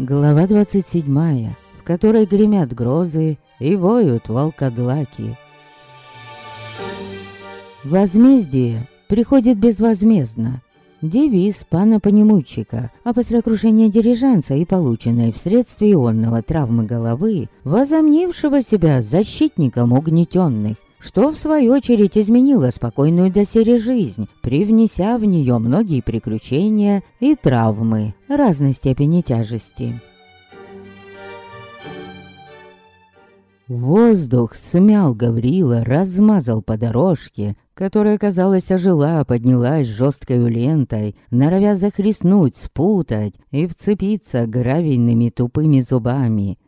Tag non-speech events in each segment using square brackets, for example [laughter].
Глава 27, в которой гремят грозы и воют волкодлаки. Возмездие приходит безвозмездно. Девиз пана Понемучика, а после крушения дирижанца и полученной вследствие ионного травмы головы, возомнившего себя защитником угнетенных, что в свою очередь изменило спокойную доселе жизнь, привнеся в нее многие приключения и травмы разной степени тяжести. Воздух смял Гаврила, размазал по дорожке, которая, казалось, ожила, поднялась жесткой лентой, норовя захлестнуть, спутать и вцепиться гравийными тупыми зубами.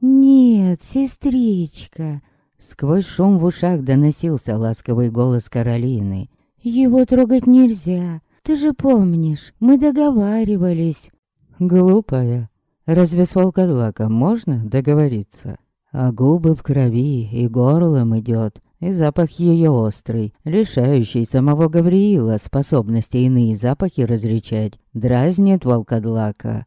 «Нет, сестричка!» Сквозь шум в ушах доносился ласковый голос Каролины. «Его трогать нельзя. Ты же помнишь, мы договаривались». «Глупая. Разве с волкодлаком можно договориться?» А губы в крови и горлом идет, и запах ее острый, лишающий самого Гавриила способности иные запахи различать, дразнит волкодлака.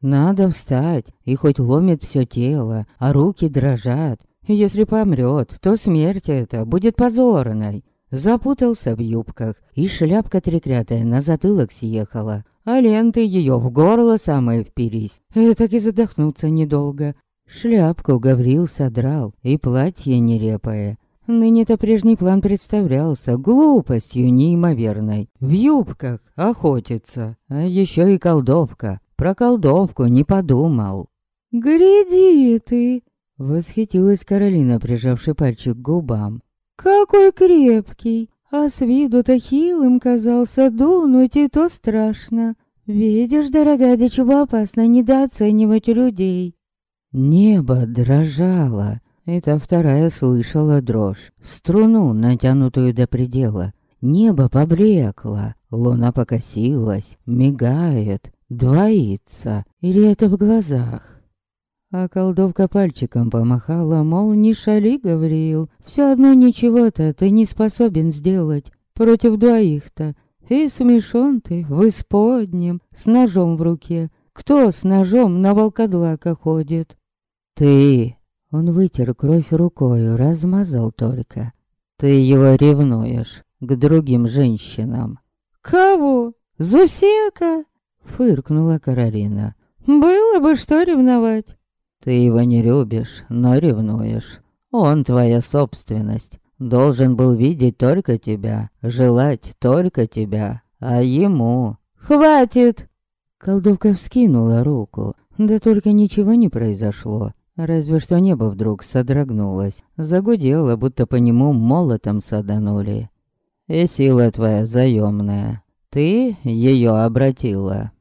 Надо встать, и хоть ломит все тело, а руки дрожат. Если помрет, то смерть эта будет позорной. Запутался в юбках, и шляпка треклятая на затылок съехала, а ленты ее в горло самые впились. Этак и задохнуться недолго, Шляпку Гаврил содрал, и платье нерепое. Ныне-то прежний план представлялся глупостью неимоверной. В юбках охотиться, а еще и колдовка. Про колдовку не подумал. «Гляди ты!» — восхитилась Каролина, прижавши пальчик к губам. «Какой крепкий! А с виду-то хилым казался, дунуть и то страшно. Видишь, дорогая, до чего опасно недооценивать людей. Небо дрожало. Это вторая слышала дрожь, струну, натянутую до предела. Небо поблекло, луна покосилась, мигает, двоится. Или это в глазах? А колдовка пальчиком помахала, мол, не шали, Гавриил. Все одно ничего-то ты не способен сделать против двоих-то. И смешон ты в исподнем, с ножом в руке. Кто с ножом на волкодлака ходит? «Ты...» Он вытер кровь рукою, размазал только. «Ты его ревнуешь к другим женщинам». «Кого? Зусека?» Фыркнула Каролина. «Было бы что ревновать». «Ты его не любишь, но ревнуешь. Он твоя собственность. Должен был видеть только тебя, желать только тебя, а ему...» «Хватит!» Колдовка вскинула руку, да только ничего не произошло. Разве что небо вдруг содрогнулось, загудело, будто по нему молотом саданули. И сила твоя заёмная, ты её обратила.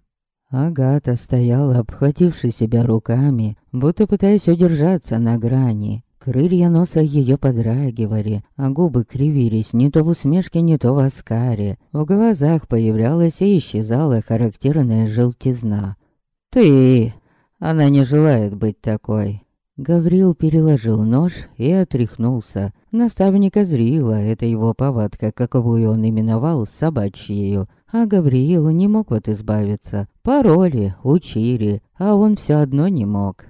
Агата стояла, обхвативши себя руками, будто пытаясь удержаться на грани. Крылья носа ее подрагивали, а губы кривились не то в усмешке, не то в оскаре. В глазах появлялась и исчезала характерная желтизна. «Ты!» Она не желает быть такой. Гаврил переложил нож и отряхнулся. Наставника зрила, это его повадка, каковую он именовал собачьею. А Гавриил не мог вот избавиться. Пароли, учили, а он все одно не мог.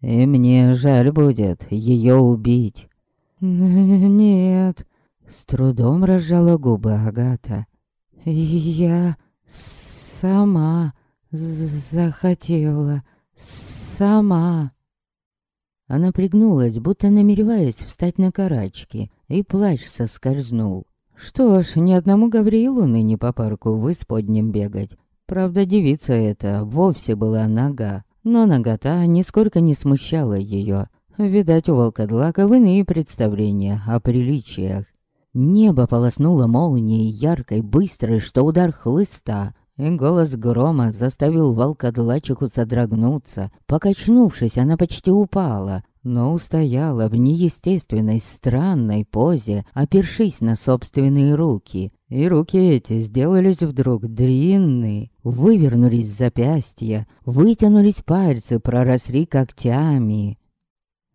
И мне жаль будет ее убить. [laughs] Нет. С трудом разжала губы Агата. Я сама захотела. Сама. Она пригнулась, будто намереваясь встать на карачки, и плащ соскользнул. Что ж, ни одному Гавриилу ныне по парку в исподнем бегать. Правда, девица эта вовсе была нога, но нагота нисколько не смущала ее. Видать, у волкодлака в иные представления о приличиях. Небо полоснуло молнией яркой, быстрой, что удар хлыста, и голос грома заставил волкодлачику содрогнуться. Покачнувшись, она почти упала, но устояла в неестественной, странной позе, опершись на собственные руки. И руки эти сделались вдруг длинные, вывернулись запястья, вытянулись пальцы, проросли когтями.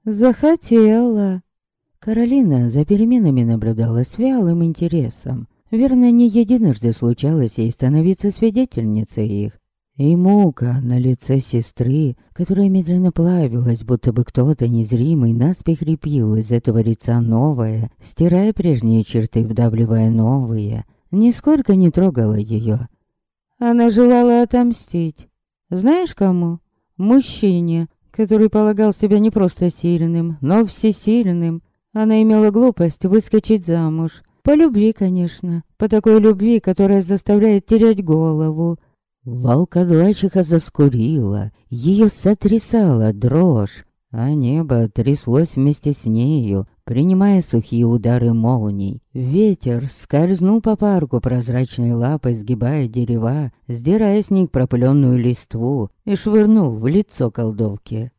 «Захотела!» Каролина за переменами наблюдала с вялым интересом. Верно, не единожды случалось ей становиться свидетельницей их. И мука на лице сестры, которая медленно плавилась, будто бы кто-то незримый наспех репил из этого лица новое, стирая прежние черты, вдавливая новые, нисколько не трогала ее. Она желала отомстить. Знаешь кому? Мужчине, который полагал себя не просто сильным, но всесильным. Она имела глупость выскочить замуж. По любви, конечно. По такой любви, которая заставляет терять голову. Волкодлачиха заскурила, ее сотрясала дрожь, а небо тряслось вместе с нею, принимая сухие удары молний. Ветер скользнул по парку прозрачной лапой, сгибая дерева, сдирая с них пропыленную листву и швырнул в лицо колдовки.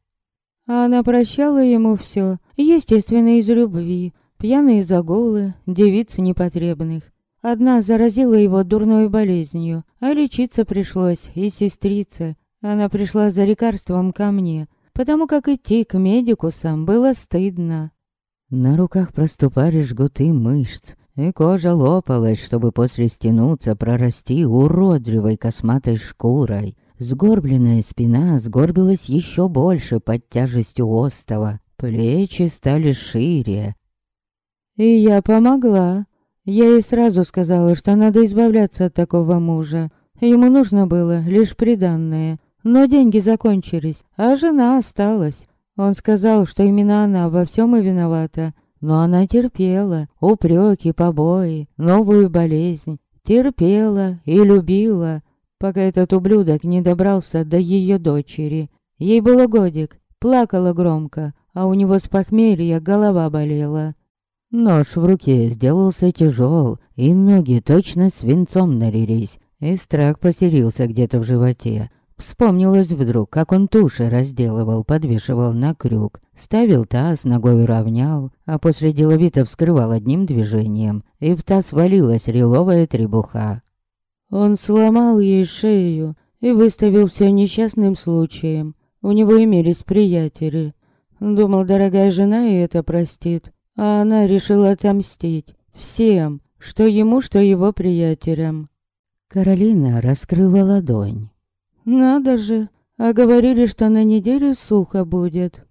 Она прощала ему все, естественно, из любви, пьяные загулы, девиц непотребных. Одна заразила его дурной болезнью, а лечиться пришлось и сестрице. Она пришла за лекарством ко мне, потому как идти к медику сам было стыдно. На руках проступали жгуты мышц, и кожа лопалась, чтобы после стянуться прорасти уродливой косматой шкурой. Сгорбленная спина сгорбилась еще больше под тяжестью остова, плечи стали шире. И я помогла. Я ей сразу сказала, что надо избавляться от такого мужа. Ему нужно было лишь приданное, но деньги закончились, а жена осталась. Он сказал, что именно она во всем и виновата. Но она терпела упреки, побои, новую болезнь. Терпела и любила, пока этот ублюдок не добрался до ее дочери. Ей было годик, плакала громко, а у него с похмелья голова болела. Нож в руке сделался тяжел, и ноги точно свинцом налились, и страх поселился где-то в животе. Вспомнилось вдруг, как он туши разделывал, подвешивал на крюк, ставил таз, ногой равнял, а после деловито вскрывал одним движением, и в таз валилась реловая требуха. Он сломал ей шею и выставил все несчастным случаем. У него имелись приятели. Думал, дорогая жена и это простит, а она решила отомстить всем, что ему, что его приятелям. Каролина раскрыла ладонь. Надо же, а говорили, что на неделю сухо будет.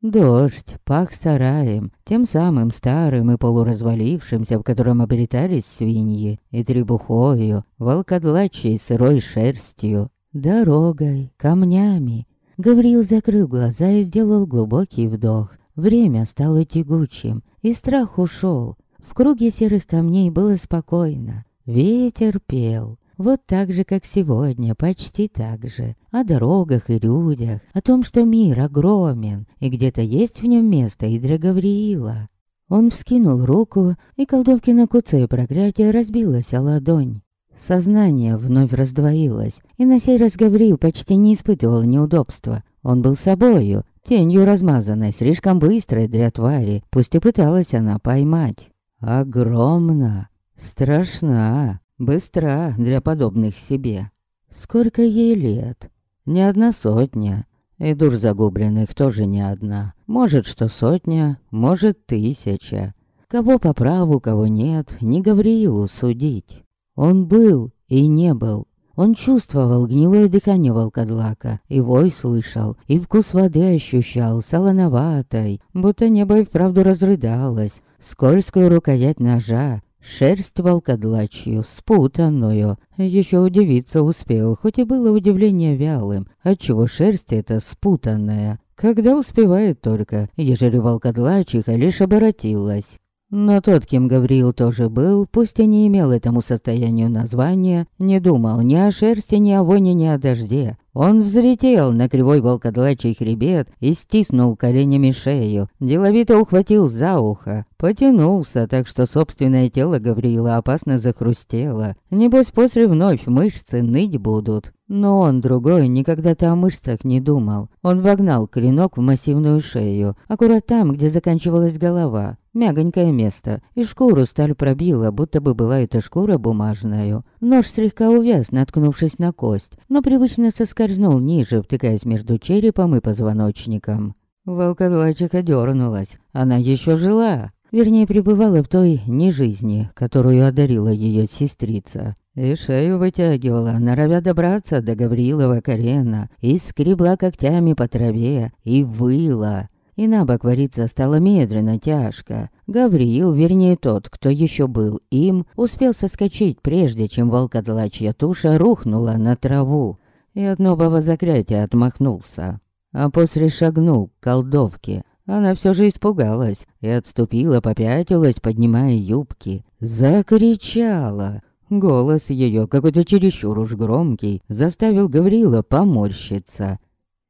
Дождь пах сараем, тем самым старым и полуразвалившимся, в котором обретались свиньи, и требухою, волкодлачей сырой шерстью, дорогой, камнями. Гаврил закрыл глаза и сделал глубокий вдох. Время стало тягучим, и страх ушел. В круге серых камней было спокойно. Ветер пел, вот так же, как сегодня, почти так же. О дорогах и людях, о том, что мир огромен, и где-то есть в нем место и для Гавриила. Он вскинул руку, и колдовкина куце проклятие разбилось о ладонь. Сознание вновь раздвоилось, и на сей раз Гавриил почти не испытывал неудобства. Он был собою, тенью размазанной, слишком быстрой для твари, пусть и пыталась она поймать. Огромно, страшна, Быстра для подобных себе. Сколько ей лет? Не одна сотня. И дур загубленных тоже не одна. Может, что сотня, может, тысяча. Кого по праву, кого нет, не Гавриилу судить. Он был и не был. Он чувствовал гнилое дыхание волкодлака, и вой слышал, и вкус воды ощущал, солоноватой, будто небо и вправду разрыдалось. Скользкую рукоять ножа, Шерсть волкодлачью, спутанную. Еще удивиться успел, хоть и было удивление вялым. Отчего шерсть эта спутанная? Когда успевает только, ежели волкодлачиха лишь оборотилась. Но тот, кем Гавриил тоже был, пусть и не имел этому состоянию названия, не думал ни о шерсти, ни о воне, ни о дожде. Он взлетел на кривой волкодлачий хребет и стиснул коленями шею, деловито ухватил за ухо, потянулся, так что собственное тело Гавриила опасно захрустело. Небось, после вновь мышцы ныть будут. Но он, другой, никогда-то о мышцах не думал. Он вогнал клинок в массивную шею, аккурат там, где заканчивалась голова. Мягонькое место, и шкуру сталь пробила, будто бы была эта шкура бумажная. Нож слегка увяз, наткнувшись на кость, но привычно соскользнул ниже, втыкаясь между черепом и позвоночником. Волкодлачика дернулась. Она еще жила. Вернее, пребывала в той нежизни, которую одарила ее сестрица. И шею вытягивала, норовя добраться до Гаврилова колена, и скребла когтями по траве, и выла. И на бок вариться стало медленно, тяжко. Гавриил, вернее тот, кто еще был им, успел соскочить, прежде чем волкодлачья туша рухнула на траву. И от нового заклятия отмахнулся. А после шагнул к колдовке. Она все же испугалась и отступила, попятилась, поднимая юбки. Закричала. Голос ее, какой-то чересчур уж громкий, заставил Гаврила поморщиться.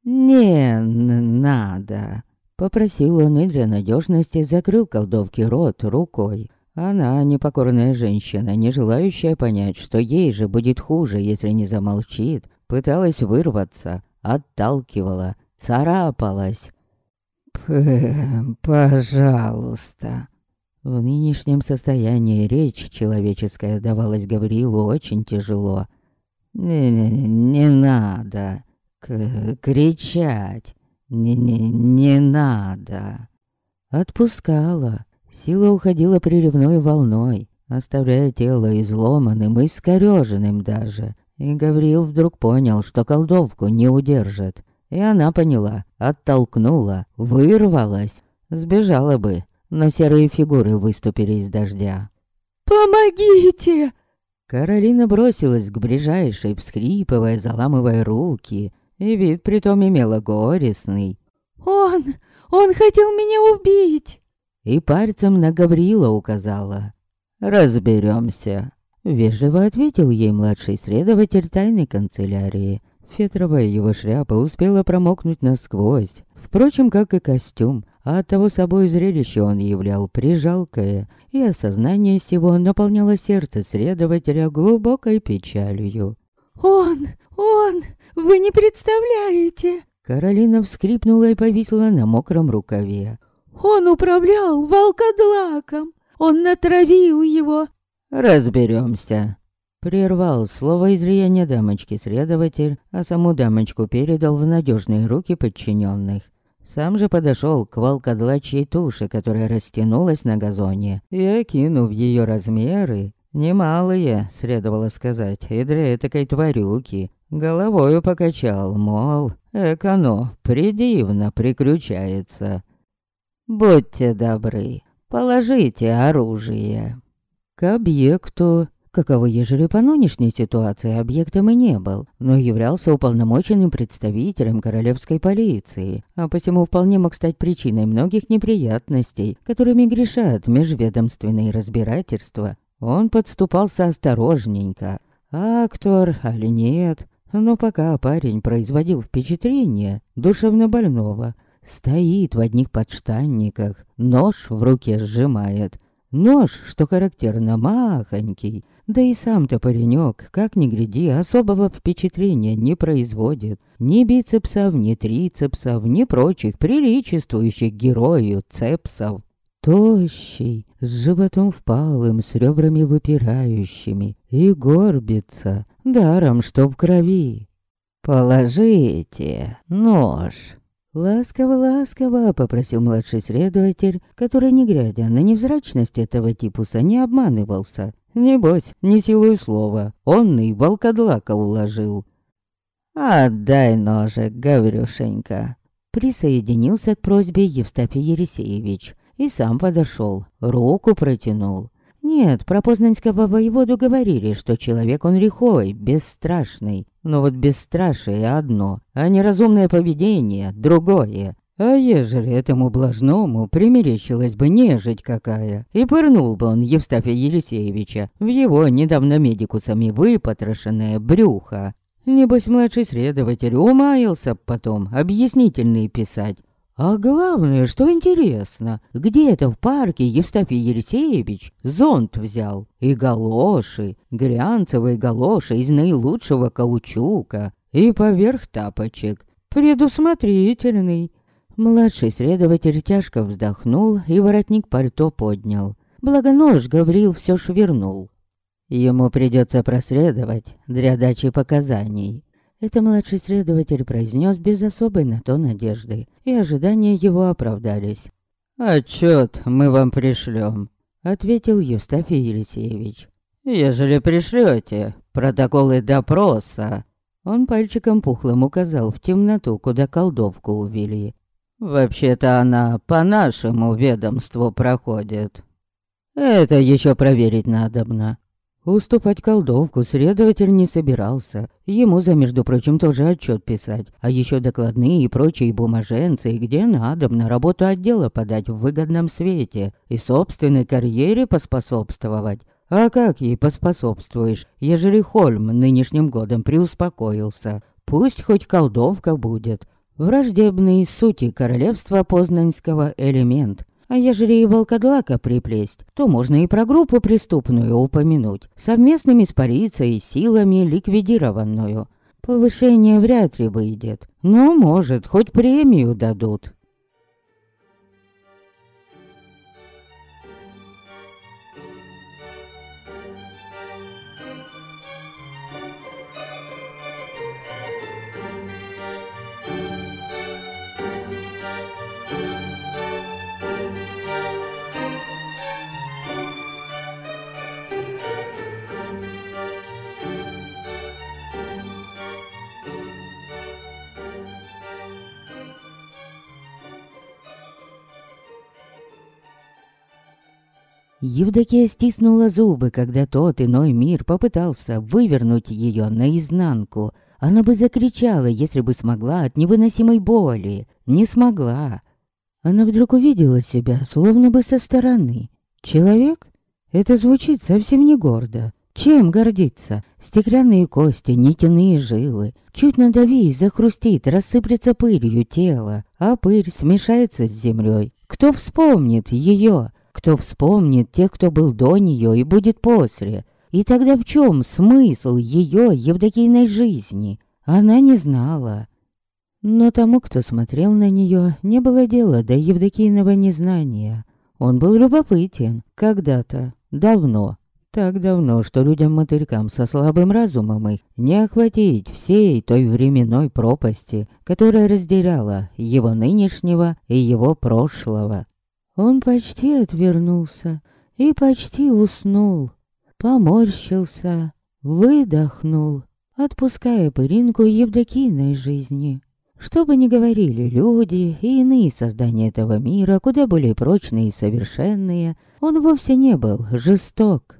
«Не надо!» Попросил он и для надежности закрыл колдовке рот рукой. Она, непокорная женщина, не желающая понять, что ей же будет хуже, если не замолчит, пыталась вырваться, отталкивала, царапалась. «Пожалуйста». В нынешнем состоянии речь человеческая давалась Гаврилу очень тяжело. «Не, не, не надо к кричать, не, не, не надо». Отпускала. Сила уходила приливной волной, оставляя тело изломанным и скорёженным даже. И Гавриил вдруг понял, что колдовку не удержит. И она поняла, оттолкнула, вырвалась. Сбежала бы, но серые фигуры выступили из дождя. «Помогите!» Каролина бросилась к ближайшей, всхрипывая, заламывая руки, и вид притом имела горестный. «Он! Он хотел меня убить!» И пальцем на Гаврила указала. «Разберемся», — вежливо ответил ей младший следователь тайной канцелярии. Фетровая его шляпа успела промокнуть насквозь, впрочем, как и костюм, а от того собой зрелище он являл прижалкое, и осознание сего наполняло сердце следователя глубокой печалью. «Он! Он! Вы не представляете!» Каролина вскрипнула и повисла на мокром рукаве. «Он управлял волкодлаком! Он натравил его!» «Разберемся!» Прервал слово излияния дамочки-следователь, а саму дамочку передал в надежные руки подчиненных. Сам же подошел к волкодлачьей туше, которая растянулась на газоне, и, окинув ее размеры, немалые, следовало сказать, и для этакой тварюки, головою покачал, мол, эконо придивно приключается. «Будьте добры, положите оружие». К объекту каково ежели по нынешней ситуации объектом и не был, но являлся уполномоченным представителем королевской полиции, а посему вполне мог стать причиной многих неприятностей, которыми грешат межведомственные разбирательства. Он подступался осторожненько. Актор, али нет, но пока парень производил впечатление душевно больного, стоит в одних подштанниках, нож в руке сжимает, Нож, что характерно, махонький, да и сам-то паренек, как ни гляди, особого впечатления не производит. Ни бицепсов, ни трицепсов, ни прочих приличествующих герою цепсов. Тощий, с животом впалым, с ребрами выпирающими, и горбится, даром, что в крови. «Положите нож», Ласково-ласково попросил младший следователь, который, не глядя на невзрачность этого типуса, не обманывался. Небось, не силой слова, он и волкодлака уложил. «Отдай ножик, Гаврюшенька!» Присоединился к просьбе Евстафий Ересеевич и сам подошел, руку протянул. Нет, про познанского воеводу говорили, что человек он лихой, бесстрашный. Но вот бесстрашие одно, а неразумное поведение другое. А ежели этому блажному примерещилась бы нежить какая, и пырнул бы он Евстафия Елисеевича в его недавно медикусами выпотрошенное брюхо. Небось, младший следователь умаился потом объяснительные писать. А главное, что интересно, где-то в парке Евстафий Елисеевич зонт взял. И галоши, глянцевые галоши из наилучшего каучука. И поверх тапочек. Предусмотрительный. Младший следователь тяжко вздохнул и воротник пальто поднял. Благо нож Гаврил все ж вернул. Ему придется проследовать для дачи показаний. Это младший следователь произнес без особой на то надежды, и ожидания его оправдались. «Отчет мы вам пришлем», — ответил Евстафий Елисеевич. Ежели пришлете протоколы допроса, он пальчиком пухлым указал в темноту, куда колдовку увели. Вообще-то она по нашему ведомству проходит. Это еще проверить надобно. Уступать колдовку следователь не собирался. Ему за, между прочим, тоже отчет писать, а еще докладные и прочие бумаженцы, где надо на работу отдела подать в выгодном свете и собственной карьере поспособствовать. А как ей поспособствуешь, ежели Хольм нынешним годом преуспокоился? Пусть хоть колдовка будет. Враждебный сути королевства Познанского элемент – а ежели и волкодлака приплесть, то можно и про группу преступную упомянуть, совместными с полицией силами ликвидированную. Повышение вряд ли выйдет, но, может, хоть премию дадут. Евдокия стиснула зубы, когда тот иной мир попытался вывернуть ее наизнанку. Она бы закричала, если бы смогла от невыносимой боли. Не смогла. Она вдруг увидела себя, словно бы со стороны. Человек? Это звучит совсем не гордо. Чем гордиться? Стеклянные кости, нитяные жилы. Чуть надави и захрустит, рассыплется пылью тело, а пыль смешается с землей. Кто вспомнит ее? Кто вспомнит тех, кто был до нее и будет после? И тогда в чем смысл ее Евдокийной жизни? Она не знала. Но тому, кто смотрел на нее, не было дела до Евдокийного незнания. Он был любопытен когда-то, давно. Так давно, что людям-мотылькам со слабым разумом их не охватить всей той временной пропасти, которая разделяла его нынешнего и его прошлого. Он почти отвернулся и почти уснул. Поморщился, выдохнул, отпуская пыринку Евдокийной жизни. Что бы ни говорили люди и иные создания этого мира, куда более прочные и совершенные, он вовсе не был жесток.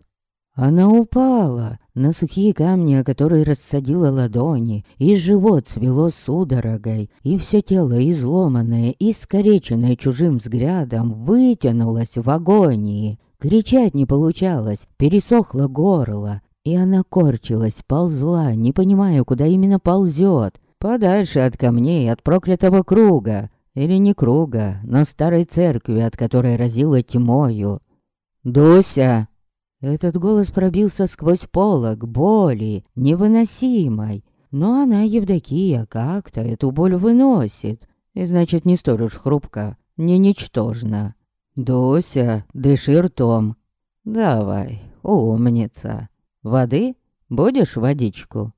Она упала на сухие камни, о которые рассадила ладони, и живот свело судорогой, и все тело изломанное, искореченное чужим взглядом, вытянулось в агонии. Кричать не получалось, пересохло горло, и она корчилась, ползла, не понимая, куда именно ползет. Подальше от камней, от проклятого круга. Или не круга, но старой церкви, от которой разила тьмою. «Дуся!» Этот голос пробился сквозь полог боли, невыносимой. Но она, Евдокия, как-то эту боль выносит. И значит, не столь уж хрупко, не ничтожно. «Дуся, дыши ртом». «Давай, умница. Воды? Будешь водичку?»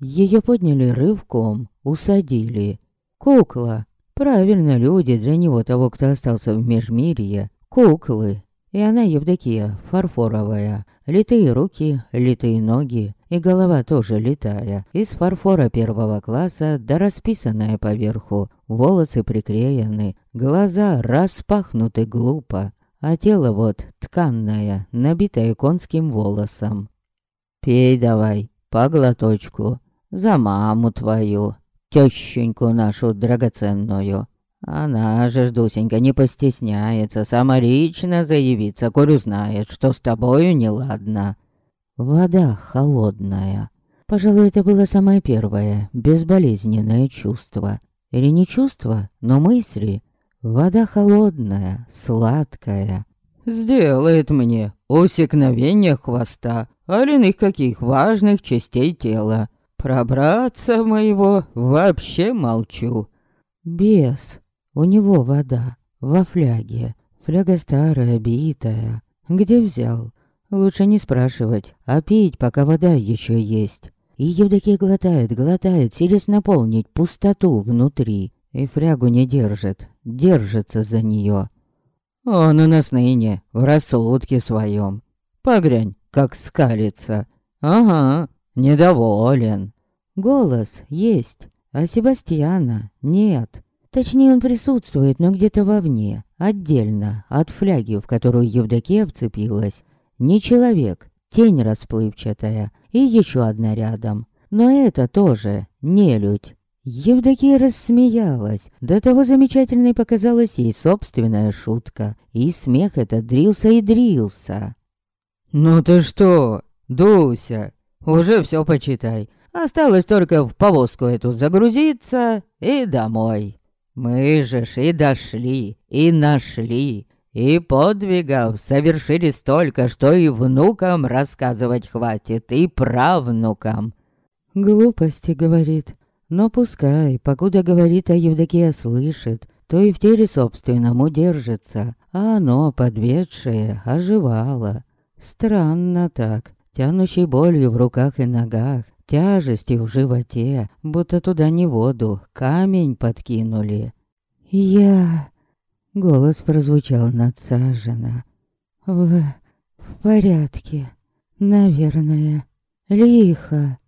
Ее подняли рывком, усадили. Кукла. Правильно, люди для него того, кто остался в Межмирье. Куклы. И она, Евдокия, фарфоровая. Литые руки, литые ноги, и голова тоже литая. Из фарфора первого класса, да расписанная поверху. Волосы приклеены, глаза распахнуты глупо. А тело вот тканное, набитое конским волосом. «Пей давай, по глоточку, за маму твою, тещеньку нашу драгоценную». Она же, Ждусенька, не постесняется самолично заявиться, коль узнает, что с тобою неладно. Вода холодная. Пожалуй, это было самое первое, безболезненное чувство. Или не чувство, но мысли. Вода холодная, сладкая. Сделает мне усекновение хвоста, алиных каких важных частей тела. Пробраться моего вообще молчу. Бес, у него вода, во фляге. Фляга старая, битая. Где взял? Лучше не спрашивать, а пить, пока вода еще есть. И Евдокия глотает, глотает, силясь наполнить пустоту внутри. И флягу не держит, держится за нее. Он у нас ныне, в рассудке своем. Погрянь, как скалится. Ага, недоволен. Голос есть, а Себастьяна нет. Точнее, он присутствует, но где-то вовне, отдельно от фляги, в которую Евдокия вцепилась. Не человек, тень расплывчатая, и еще одна рядом. Но это тоже нелюдь. Евдокия рассмеялась. До того замечательной показалась ей собственная шутка. И смех этот дрился и дрился. «Ну ты что, Дуся, уже все почитай. Осталось только в повозку эту загрузиться и домой. Мы же ж и дошли, и нашли, и подвигов совершили столько, что и внукам рассказывать хватит, и правнукам». «Глупости, — говорит, — но пускай, покуда говорит, а Евдокия слышит, то и в теле собственном удержится, а оно, подведшее, оживало. Странно так, тянущей болью в руках и ногах, тяжести в животе, будто туда не воду, камень подкинули. «Я...» — голос прозвучал надсаженно. «В... в порядке, наверное. Лихо».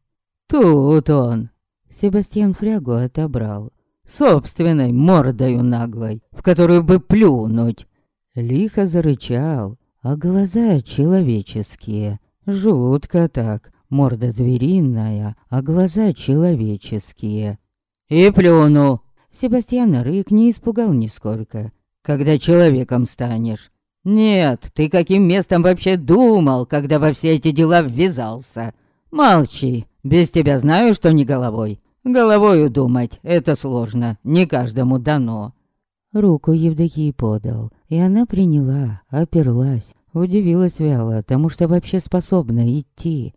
«Тут он!» Себастьян флягу отобрал. «Собственной мордою наглой, в которую бы плюнуть!» Лихо зарычал, а глаза человеческие. Жутко так, морда звериная, а глаза человеческие. «И плюну!» Себастьян Рык не испугал нисколько. «Когда человеком станешь?» «Нет, ты каким местом вообще думал, когда во все эти дела ввязался?» «Молчи, без тебя знаю, что не головой. Головою думать — это сложно, не каждому дано». Руку Евдокии подал, и она приняла, оперлась. Удивилась вяло тому, что вообще способна идти.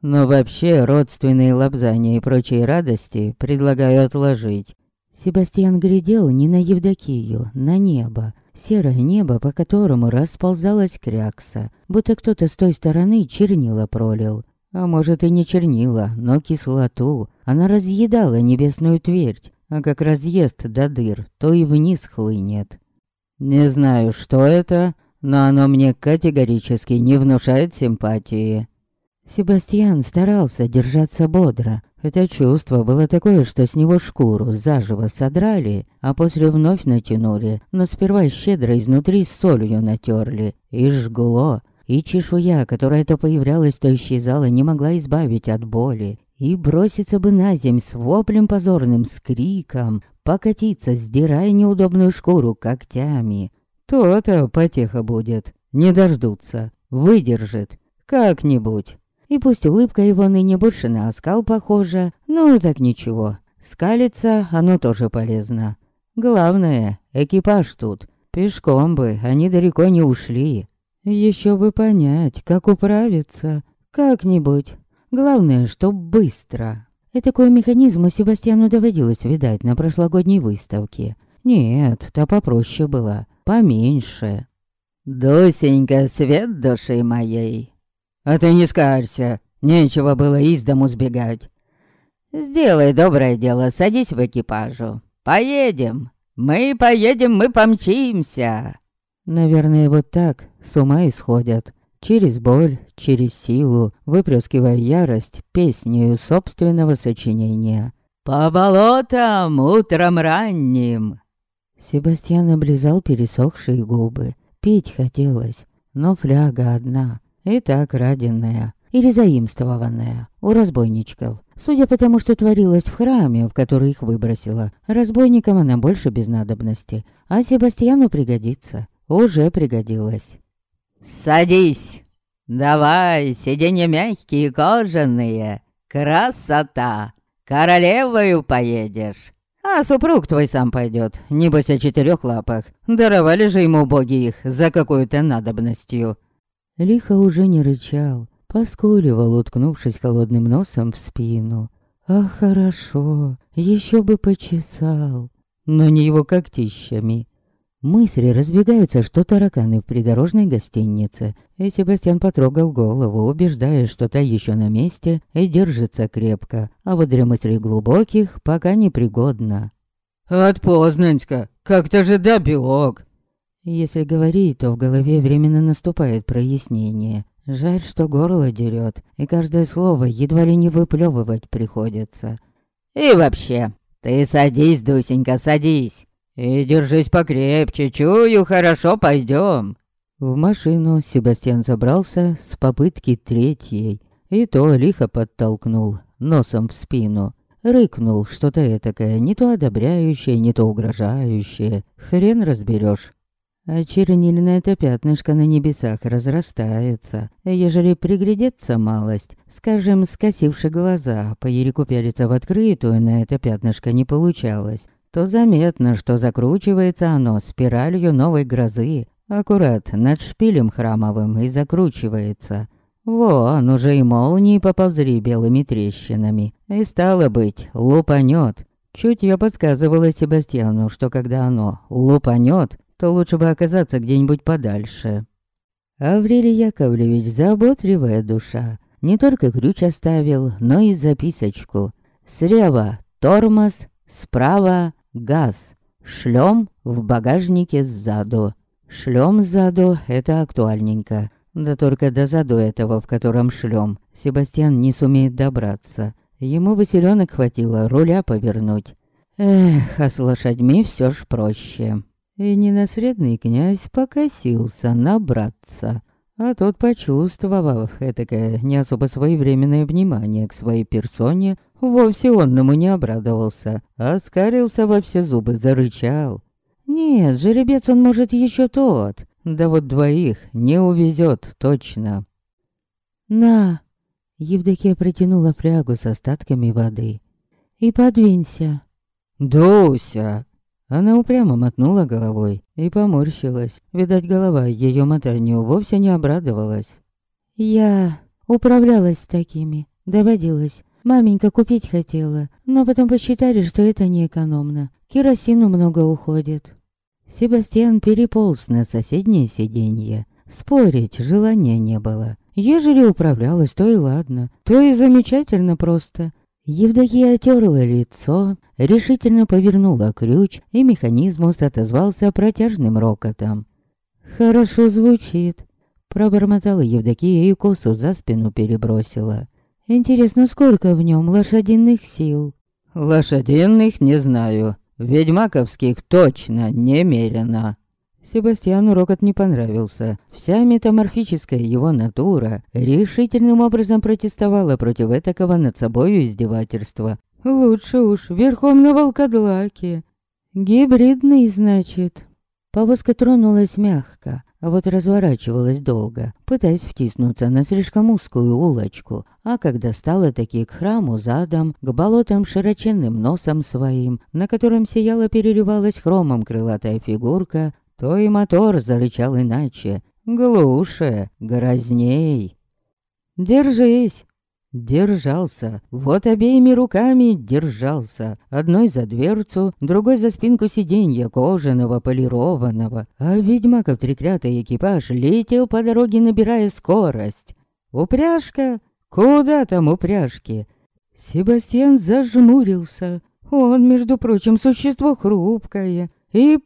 Но вообще родственные лапзания и прочие радости предлагаю отложить. Себастьян глядел не на Евдокию, на небо. Серое небо, по которому расползалась крякса, будто кто-то с той стороны чернила пролил. А может и не чернила, но кислоту. Она разъедала небесную твердь, а как разъест до дыр, то и вниз хлынет. Не знаю, что это, но оно мне категорически не внушает симпатии. Себастьян старался держаться бодро. Это чувство было такое, что с него шкуру заживо содрали, а после вновь натянули, но сперва щедро изнутри солью натерли. И жгло. И чешуя, которая то появлялась, то исчезала, не могла избавить от боли. И броситься бы на земь с воплем позорным, с криком, покатиться, сдирая неудобную шкуру когтями. То-то потеха будет. Не дождутся. Выдержит. Как-нибудь. И пусть улыбка его ныне больше на оскал похожа, ну так ничего. Скалиться оно тоже полезно. Главное, экипаж тут. Пешком бы они далеко не ушли. Еще бы понять, как управиться. Как-нибудь. Главное, чтоб быстро. И такой механизм у Себастьяну доводилось видать на прошлогодней выставке. Нет, та попроще была поменьше. «Дусенька, свет души моей!» «А ты не скарься, нечего было из дому сбегать!» «Сделай доброе дело, садись в экипажу. Поедем! Мы поедем, мы помчимся!» Наверное, вот так с ума исходят. Через боль, через силу, выплескивая ярость песнею собственного сочинения. «По болотам утром ранним!» Себастьян облизал пересохшие губы. Пить хотелось, но фляга одна, и так раденная, или заимствованная, у разбойничков. Судя по тому, что творилось в храме, в который их выбросила, разбойникам она больше без надобности, а Себастьяну пригодится. Уже пригодилась. «Садись! Давай, сиденья мягкие, кожаные! Красота! Королевою поедешь!» А супруг твой сам пойдет, небось о четырех лапах. Даровали же ему боги их за какую-то надобностью. Лихо уже не рычал, поскуливал, уткнувшись холодным носом в спину. А хорошо, еще бы почесал. Но не его когтищами. Мысли разбегаются, что тараканы в придорожной гостинице, и Себастьян потрогал голову, убеждая, что та еще на месте и держится крепко, а вот для мыслей глубоких пока непригодна. «От Познанска! Как-то же добег!» Если говорить, то в голове временно наступает прояснение. Жаль, что горло дерет, и каждое слово едва ли не выплевывать приходится. «И вообще, ты садись, Дусенька, садись. И держись покрепче, чую, хорошо пойдем. В машину Себастьян забрался с попытки третьей, и то лихо подтолкнул, носом в спину. Рыкнул что-то этакое, не то одобряющее, не то угрожающее. Хрен разберешь. А чернильное это пятнышко на небесах разрастается. Ежели приглядеться малость, скажем, скосивши глаза, по Ерику пялиться в открытую на это пятнышко не получалось, то заметно, что закручивается оно спиралью новой грозы, аккурат над шпилем храмовым и закручивается. Вон уже и молнии поползли белыми трещинами. И стало быть, лупанет. Чутье подсказывало Себастьяну, что когда оно лупанет, то лучше бы оказаться где-нибудь подальше. Аврелий Яковлевич заботливая душа. Не только ключ оставил, но и записочку. Слева тормоз, справа газ. Шлем в багажнике сзаду. Шлем сзаду — это актуальненько. Да только до заду этого, в котором шлем, Себастьян не сумеет добраться. Ему Василенок хватило руля повернуть. Эх, а с лошадьми все ж проще. И ненаследный князь покосился на братца. А тот, почувствовав этакое не особо своевременное внимание к своей персоне, вовсе он ему не обрадовался, а скарился во все зубы, зарычал. Нет, жеребец он может еще тот, да вот двоих не увезет точно. «На!» Евдокия протянула флягу с остатками воды. «И подвинься». «Дуся!» Она упрямо мотнула головой и поморщилась. Видать, голова ее мотанию вовсе не обрадовалась. «Я управлялась с такими, доводилась. Маменька купить хотела, но потом посчитали, что это неэкономно. Керосину много уходит». Себастьян переполз на соседнее сиденье. Спорить желания не было. Ежели управлялась, то и ладно, то и замечательно просто. Евдокия отерла лицо, решительно повернула ключ, и механизмус отозвался протяжным рокотом. «Хорошо звучит», — пробормотала Евдокия и косу за спину перебросила. «Интересно, сколько в нем лошадиных сил?» «Лошадиных не знаю», Ведьмаковских точно немерено. Себастьяну Рокот не понравился. Вся метаморфическая его натура решительным образом протестовала против этакого над собою издевательства. Лучше уж верхом на волкодлаке. Гибридный, значит. Повозка тронулась мягко, а вот разворачивалась долго, пытаясь втиснуться на слишком узкую улочку, а когда стала таки к храму задом, к болотам широченным носом своим, на котором сияла переливалась хромом крылатая фигурка, то и мотор зарычал иначе, глуше, грозней. «Держись!» Держался, вот обеими руками держался, одной за дверцу, другой за спинку сиденья кожаного, полированного, а ведьмаков треклятый экипаж летел по дороге, набирая скорость. Упряжка? Куда там упряжки? Себастьян зажмурился. Он, между прочим, существо хрупкое, и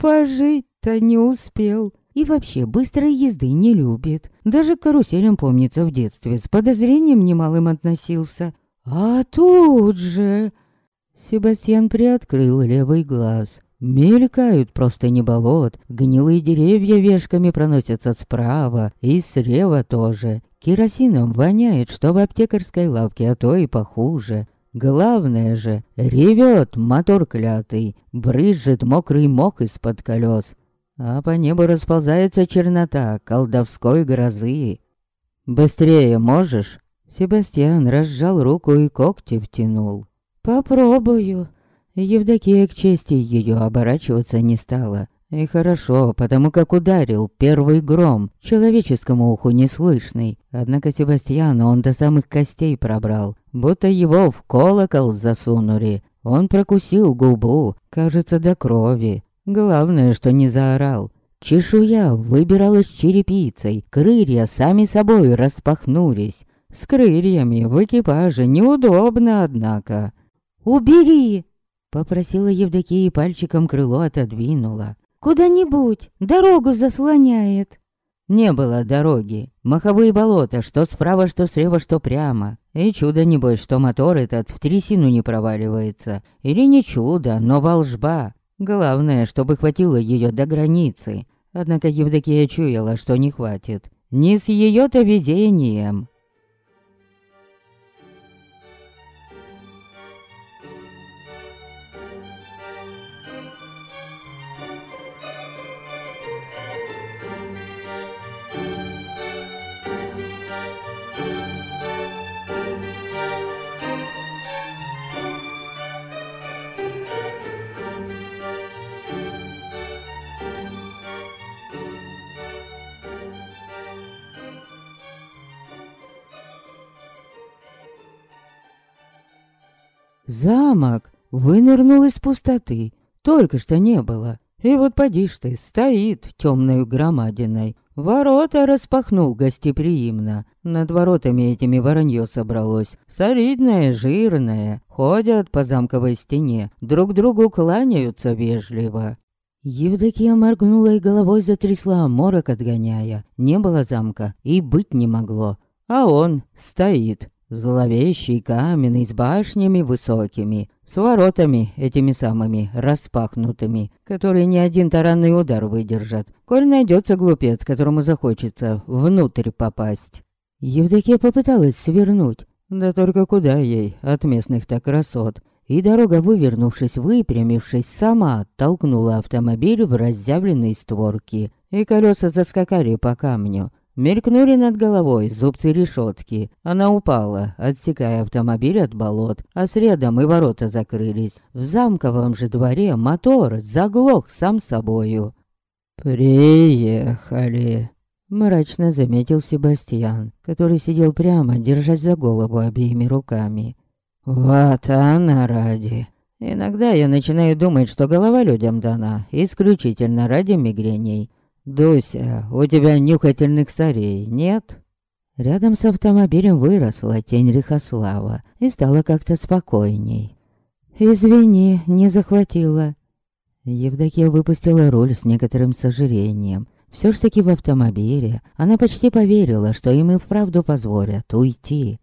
пожить-то не успел. И вообще быстрой езды не любит. Даже к каруселям, помнится, в детстве с подозрением немалым относился. А тут же... Себастьян приоткрыл левый глаз. Мелькают просто не болот, гнилые деревья вешками проносятся справа и слева тоже. Керосином воняет, что в аптекарской лавке, а то и похуже. Главное же, ревет мотор клятый, брызжет мокрый мох из-под колес а по небу расползается чернота колдовской грозы. «Быстрее можешь?» Себастьян разжал руку и когти втянул. «Попробую». Евдокия к чести ее оборачиваться не стала. И хорошо, потому как ударил первый гром, человеческому уху неслышный. Однако Себастьяна он до самых костей пробрал, будто его в колокол засунули. Он прокусил губу, кажется, до крови. Главное, что не заорал. Чешуя выбиралась черепицей, крылья сами собой распахнулись. С крыльями в экипаже неудобно, однако. «Убери!» — попросила Евдокия и пальчиком крыло отодвинула. «Куда-нибудь, дорогу заслоняет». Не было дороги. Маховые болота, что справа, что слева, что прямо. И чудо, небось, что мотор этот в трясину не проваливается. Или не чудо, но волжба. Главное, чтобы хватило ее до границы. Однако Евдокия чуяла, что не хватит. Не с ее-то везением. Замок вынырнул из пустоты. Только что не было. И вот поди ж ты, стоит темной громадиной. Ворота распахнул гостеприимно. Над воротами этими воронье собралось. Солидное, жирное. Ходят по замковой стене. Друг другу кланяются вежливо. Евдокия моргнула и головой затрясла, морок отгоняя. Не было замка и быть не могло. А он стоит, Зловещий каменный с башнями высокими, с воротами этими самыми распахнутыми, которые ни один таранный удар выдержат, коль найдется глупец, которому захочется внутрь попасть. Евдокия попыталась свернуть, да только куда ей от местных-то красот, и дорога, вывернувшись, выпрямившись, сама толкнула автомобиль в разъявленные створки, и колеса заскакали по камню, Мелькнули над головой зубцы решетки. Она упала, отсекая автомобиль от болот, а средом и ворота закрылись. В замковом же дворе мотор заглох сам собою. «Приехали», — мрачно заметил Себастьян, который сидел прямо, держась за голову обеими руками. «Вот она ради». Иногда я начинаю думать, что голова людям дана исключительно ради мигреней. «Дуся, у тебя нюхательных сорей нет?» Рядом с автомобилем выросла тень Рихослава и стала как-то спокойней. «Извини, не захватила». Евдокия выпустила руль с некоторым сожалением. Все ж таки в автомобиле она почти поверила, что им и вправду позволят уйти.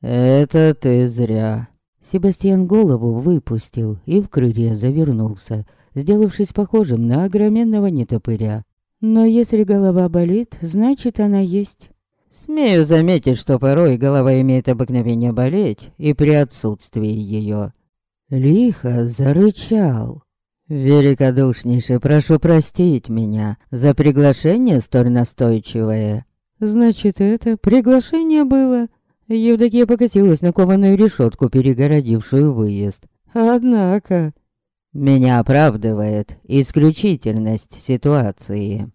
«Это ты зря». Себастьян голову выпустил и в крылья завернулся, сделавшись похожим на огроменного нетопыря. Но если голова болит, значит она есть. Смею заметить, что порой голова имеет обыкновение болеть и при отсутствии ее. Лихо зарычал. «Великодушнейше, прошу простить меня за приглашение столь настойчивое». «Значит, это приглашение было?» Евдокия покатилась на кованую решетку, перегородившую выезд. «Однако...» «Меня оправдывает исключительность ситуации».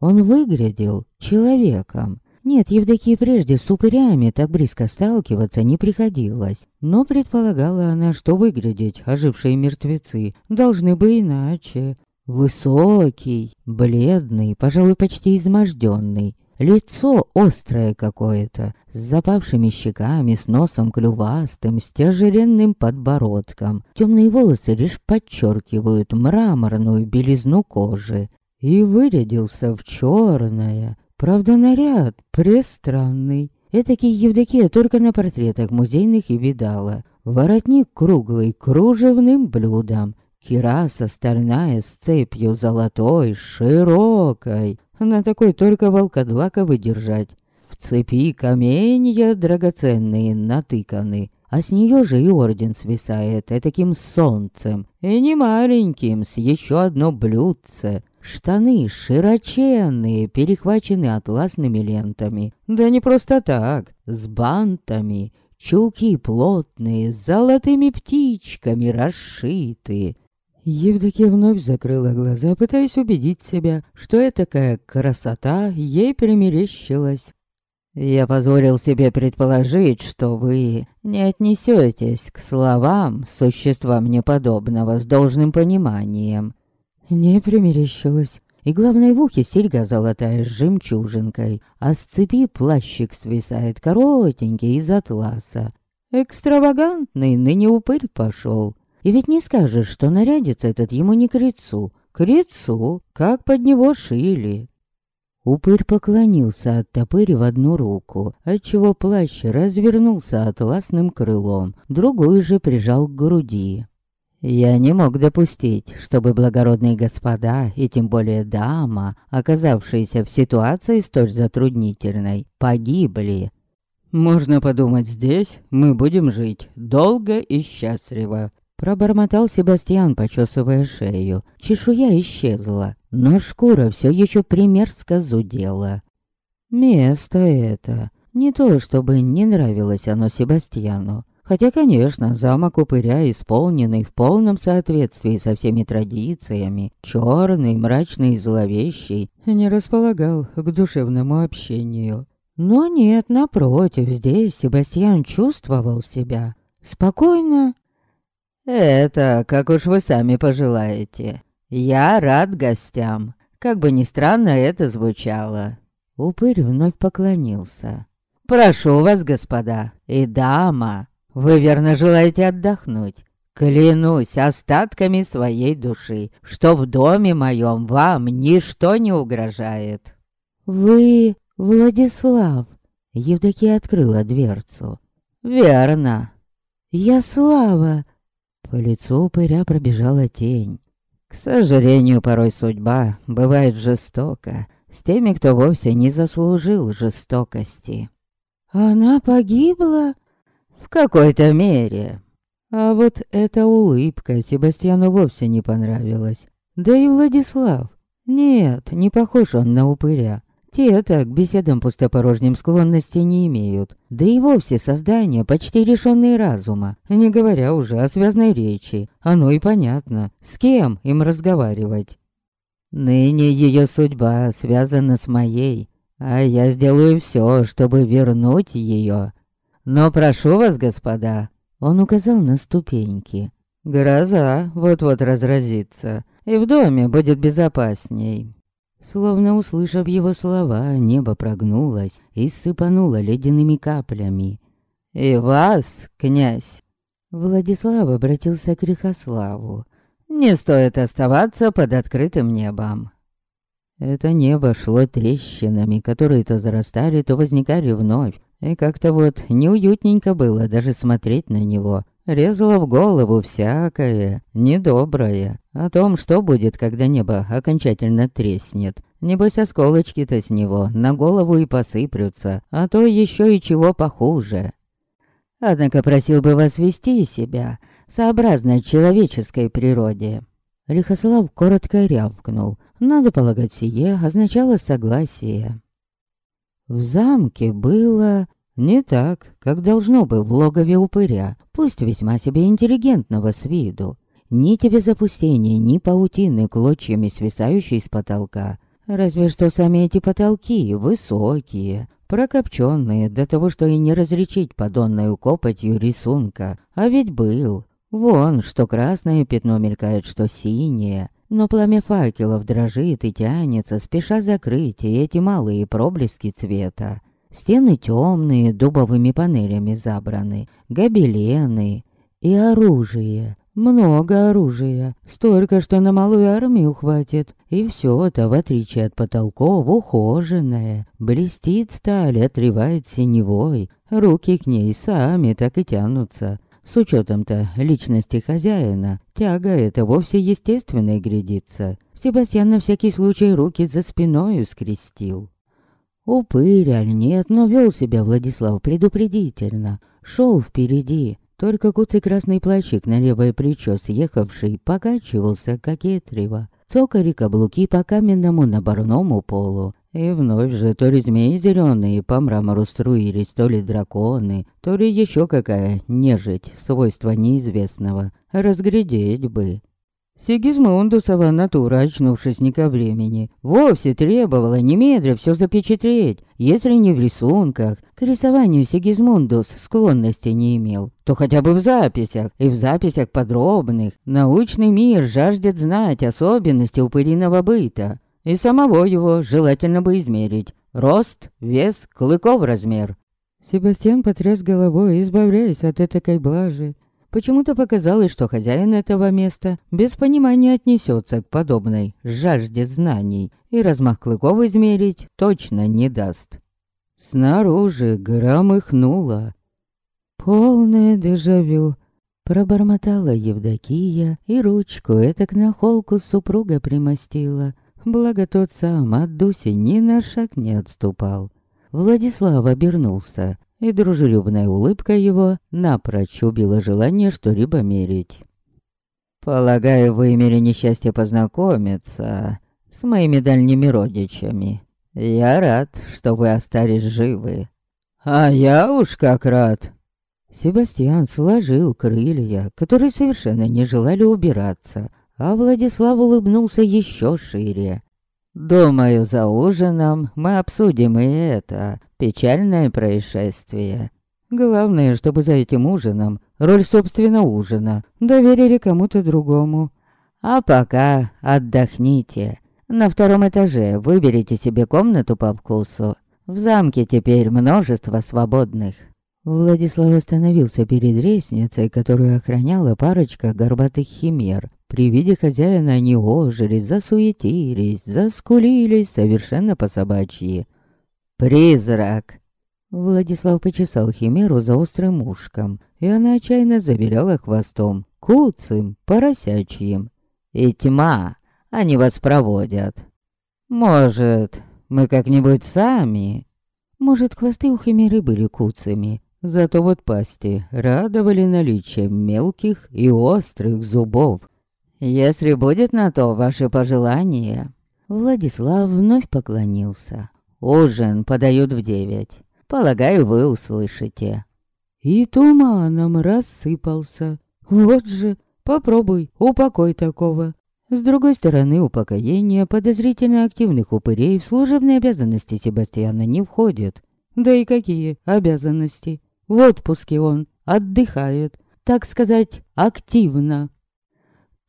Он выглядел человеком. Нет, Евдокии прежде с упырями так близко сталкиваться не приходилось. Но предполагала она, что выглядеть ожившие мертвецы должны бы иначе. Высокий, бледный, пожалуй, почти изможденный. Лицо острое какое-то, с запавшими щеками, с носом клювастым, с тяжеленным подбородком. Темные волосы лишь подчеркивают мраморную белизну кожи и вырядился в черное. Правда, наряд престранный. Этакий Евдокия только на портретах музейных и видала. Воротник круглый, кружевным блюдом. Кираса стальная с цепью золотой, широкой. На такой только волкодлака выдержать. В цепи каменья драгоценные натыканы. А с нее же и орден свисает таким солнцем. И не маленьким, с еще одно блюдце. Штаны широченные, перехвачены атласными лентами. Да не просто так, с бантами. Чулки плотные, с золотыми птичками расшиты. Евдокия вновь закрыла глаза, пытаясь убедить себя, что этакая красота ей примерещилась. «Я позволил себе предположить, что вы не отнесетесь к словам существа мне подобного с должным пониманием. Не примерещилось. И главное в ухе серьга золотая с жемчужинкой, а с цепи плащик свисает коротенький из атласа. Экстравагантный ныне упырь пошел. И ведь не скажешь, что нарядится этот ему не к лицу. К лицу, как под него шили. Упырь поклонился, оттопырив одну руку, отчего плащ развернулся атласным крылом, другой же прижал к груди. Я не мог допустить, чтобы благородные господа, и тем более дама, оказавшиеся в ситуации столь затруднительной, погибли. «Можно подумать, здесь мы будем жить долго и счастливо», Пробормотал Себастьян, почесывая шею. Чешуя исчезла, но шкура все еще примерзко зудела. Место это. Не то, чтобы не нравилось оно Себастьяну. Хотя, конечно, замок упыря, исполненный в полном соответствии со всеми традициями, черный, мрачный и зловещий, не располагал к душевному общению. Но нет, напротив, здесь Себастьян чувствовал себя спокойно «Это, как уж вы сами пожелаете. Я рад гостям. Как бы ни странно это звучало». Упырь вновь поклонился. «Прошу вас, господа и дама, вы верно желаете отдохнуть. Клянусь остатками своей души, что в доме моем вам ничто не угрожает». «Вы Владислав?» Евдокия открыла дверцу. «Верно». «Я Слава, по лицу упыря пробежала тень. К сожалению, порой судьба бывает жестока с теми, кто вовсе не заслужил жестокости. Она погибла? В какой-то мере. А вот эта улыбка Себастьяну вовсе не понравилась. Да и Владислав. Нет, не похож он на упыря. Те так беседам пустопорожним склонности не имеют. Да и вовсе создания, почти лишённые разума, не говоря уже о связной речи. Оно и понятно, с кем им разговаривать. Ныне ее судьба связана с моей, а я сделаю все, чтобы вернуть ее. Но прошу вас, господа, он указал на ступеньки. Гроза вот-вот разразится, и в доме будет безопасней. Словно услышав его слова, небо прогнулось и сыпануло ледяными каплями. «И вас, князь!» Владислав обратился к Рихославу. «Не стоит оставаться под открытым небом». Это небо шло трещинами, которые то зарастали, то возникали вновь. И как-то вот неуютненько было даже смотреть на него. Резало в голову всякое, недоброе. О том, что будет, когда небо окончательно треснет. Небось, осколочки-то с него на голову и посыплются, а то еще и чего похуже. Однако просил бы вас вести себя, сообразно человеческой природе. Лихослав коротко рявкнул. Надо полагать, сие означало согласие. В замке было не так, как должно бы в логове упыря, пусть весьма себе интеллигентного с виду. Ни тебе запустения, ни паутины, клочьями свисающей с потолка. Разве что сами эти потолки высокие, прокопченные до того, что и не различить подонную копотью рисунка. А ведь был. Вон, что красное пятно мелькает, что синее. Но пламя факелов дрожит и тянется, спеша закрыть эти малые проблески цвета. Стены темные, дубовыми панелями забраны, гобелены и оружие. Много оружия, столько, что на малую армию хватит. И все это, в отличие от потолков, ухоженное. Блестит сталь, отливает синевой. Руки к ней сами так и тянутся. С учетом-то личности хозяина, тяга это вовсе естественной грядится. Себастьян на всякий случай руки за спиной скрестил. Упырь, аль нет, но вел себя Владислав предупредительно. Шел впереди, только куцый красный плащик на левое плечо съехавший покачивался кокетливо. Цокали каблуки по каменному наборному полу. И вновь же то ли змеи зеленые по мрамору струились, то ли драконы, то ли еще какая нежить, свойства неизвестного. Разглядеть бы. Сигизмундусова натура, очнувшись не ко времени, вовсе требовала немедля все запечатлеть, если не в рисунках. К рисованию Сигизмундус склонности не имел, то хотя бы в записях, и в записях подробных. Научный мир жаждет знать особенности упыриного быта, и самого его желательно бы измерить. Рост, вес, клыков размер. Себастьян потряс головой, избавляясь от этой блажи. Почему-то показалось, что хозяин этого места без понимания отнесется к подобной жажде знаний и размах клыков измерить точно не даст. Снаружи громыхнуло. Полное дежавю. Пробормотала Евдокия и ручку этак на холку супруга примостила. Благо тот сам от Дуси ни на шаг не отступал. Владислав обернулся, и дружелюбная улыбка его напрочь убила желание что-либо мерить. «Полагаю, вы имели несчастье познакомиться с моими дальними родичами. Я рад, что вы остались живы». «А я уж как рад!» Себастьян сложил крылья, которые совершенно не желали убираться, а Владислав улыбнулся еще шире. «Думаю, за ужином мы обсудим и это печальное происшествие. Главное, чтобы за этим ужином роль, собственно, ужина доверили кому-то другому. А пока отдохните. На втором этаже выберите себе комнату по вкусу. В замке теперь множество свободных. Владислав остановился перед лестницей, которую охраняла парочка горбатых химер. При виде хозяина они ожили, засуетились, заскулились совершенно по-собачьи. «Призрак!» Владислав почесал химеру за острым ушком, и она отчаянно завиляла хвостом, куцым, поросячьим. «И тьма! Они вас проводят!» «Может, мы как-нибудь сами?» Может, хвосты у химеры были куцами, Зато вот пасти радовали наличием мелких и острых зубов. «Если будет на то ваше пожелание...» Владислав вновь поклонился. «Ужин подают в девять. Полагаю, вы услышите». И туманом рассыпался. Вот же, попробуй, упокой такого. С другой стороны, упокоение подозрительно активных упырей в служебные обязанности Себастьяна не входит. Да и какие обязанности? В отпуске он отдыхает, так сказать, активно.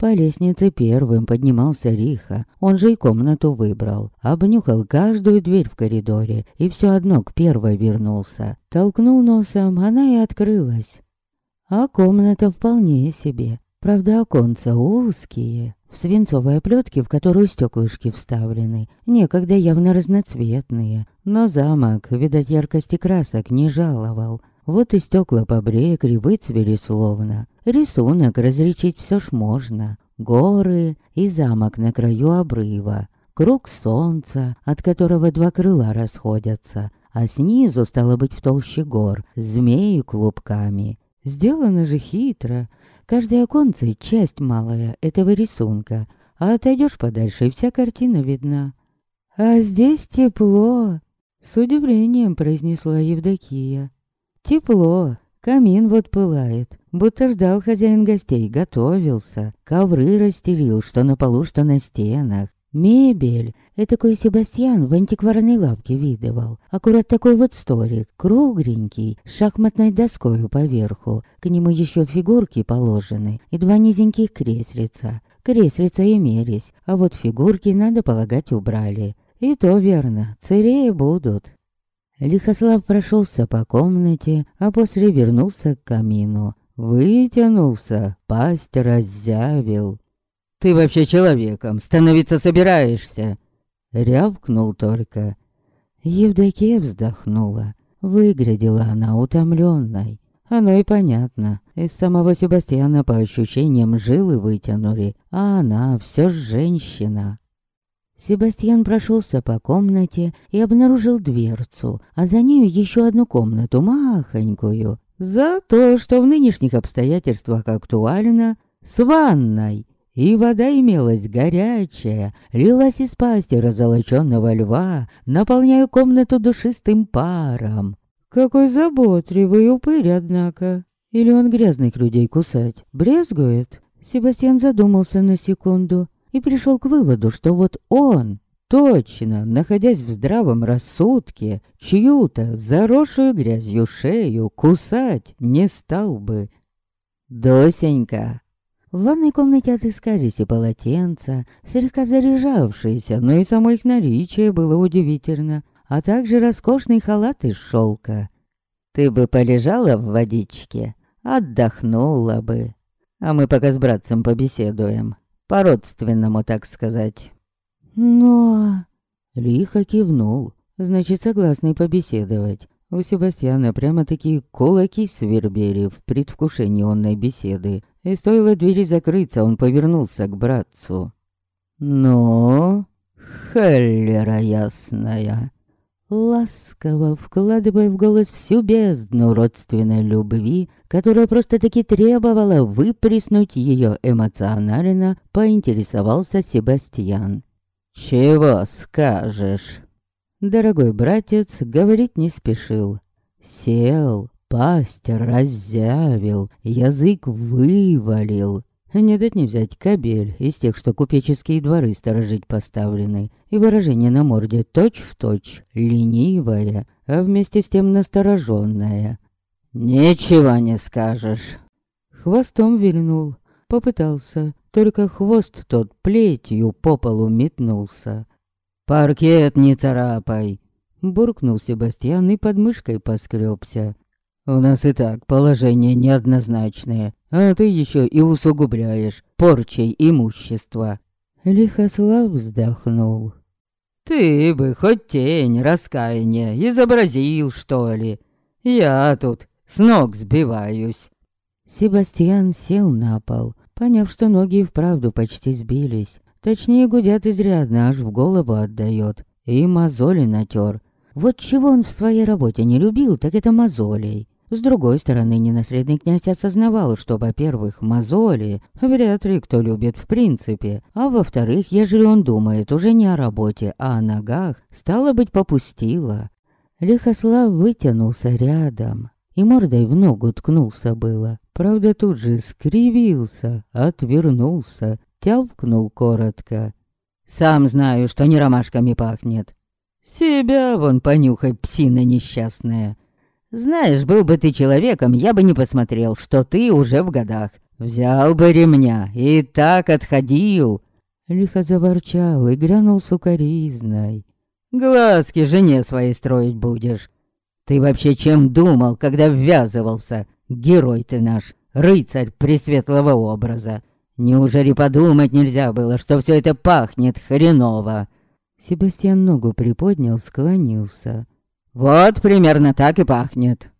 По лестнице первым поднимался Риха, он же и комнату выбрал. Обнюхал каждую дверь в коридоре и все одно к первой вернулся. Толкнул носом, она и открылась. А комната вполне себе. Правда, оконца узкие, в свинцовой оплетке, в которую стеклышки вставлены, некогда явно разноцветные. Но замок, видать, яркости красок не жаловал. Вот и стекла побрекли, выцвели словно. Рисунок различить все ж можно. Горы и замок на краю обрыва. Круг солнца, от которого два крыла расходятся. А снизу, стало быть, в толще гор, змеи клубками. Сделано же хитро. Каждое оконце — часть малая этого рисунка. А отойдешь подальше, и вся картина видна. «А здесь тепло!» — с удивлением произнесла Евдокия. Тепло, камин вот пылает, будто ждал хозяин гостей, готовился. Ковры расстелил, что на полу, что на стенах. Мебель. Этакой Себастьян в антикварной лавке видывал. Аккурат такой вот столик, кругленький, с шахматной доской поверху. К нему еще фигурки положены и два низеньких креслица. Креслица имелись, а вот фигурки, надо полагать, убрали. И то верно, цареи будут. Лихослав прошелся по комнате, а после вернулся к камину. Вытянулся, пасть раззявил. «Ты вообще человеком становиться собираешься?» Рявкнул только. Евдокия вздохнула. Выглядела она утомленной. Оно и понятно. Из самого Себастьяна по ощущениям жилы вытянули, а она все женщина. Себастьян прошелся по комнате и обнаружил дверцу, а за нею еще одну комнату, махонькую. За то, что в нынешних обстоятельствах актуально, с ванной. И вода имелась горячая, лилась из пасти разолоченного льва, наполняя комнату душистым паром. Какой заботливый упырь, однако. Или он грязных людей кусать брезгует? Себастьян задумался на секунду и пришел к выводу, что вот он, точно, находясь в здравом рассудке, чью-то заросшую грязью шею кусать не стал бы. «Досенька!» В ванной комнате отыскались и полотенца, слегка заряжавшиеся, но и само их наличие было удивительно, а также роскошный халат из шелка. «Ты бы полежала в водичке, отдохнула бы. А мы пока с братцем побеседуем. По-родственному, так сказать. Но... Лихо кивнул. Значит, согласный побеседовать. У Себастьяна прямо такие кулаки свербели в предвкушении онной беседы. И стоило двери закрыться, он повернулся к братцу. «Ну, холера ясная!» Ласково вкладывая в голос всю бездну родственной любви, которая просто-таки требовала выплеснуть ее эмоционально, поинтересовался Себастьян. «Чего скажешь?» Дорогой братец говорить не спешил. Сел, пасть раззявил, язык вывалил, не дать не взять кабель из тех, что купеческие дворы сторожить поставлены, и выражение на морде точь-в-точь, ленивое, а вместе с тем настороженное. «Ничего не скажешь». Хвостом вильнул, попытался, только хвост тот плетью по полу метнулся. «Паркет не царапай!» Буркнул Себастьян и под мышкой поскребся. У нас и так положение неоднозначное, а ты еще и усугубляешь порчей имущества. Лихослав вздохнул. Ты бы хоть тень раскаяния изобразил, что ли. Я тут с ног сбиваюсь. Себастьян сел на пол, поняв, что ноги вправду почти сбились. Точнее, гудят изрядно, аж в голову отдает. И мозоли натер. Вот чего он в своей работе не любил, так это мозолей. С другой стороны, ненаследный князь осознавал, что, во-первых, мозоли вряд ли кто любит в принципе, а во-вторых, ежели он думает уже не о работе, а о ногах, стало быть, попустило. Лихослав вытянулся рядом и мордой в ногу ткнулся было. Правда, тут же скривился, отвернулся, тявкнул коротко. «Сам знаю, что не ромашками пахнет. Себя вон понюхай, псина несчастная. Знаешь, был бы ты человеком, я бы не посмотрел, что ты уже в годах. Взял бы ремня и так отходил. Лихо заворчал и грянул сукоризной. Глазки жене своей строить будешь. Ты вообще чем думал, когда ввязывался? Герой ты наш, рыцарь пресветлого образа. Неужели подумать нельзя было, что все это пахнет хреново? Себастьян ногу приподнял, склонился. Вот примерно так и пахнет.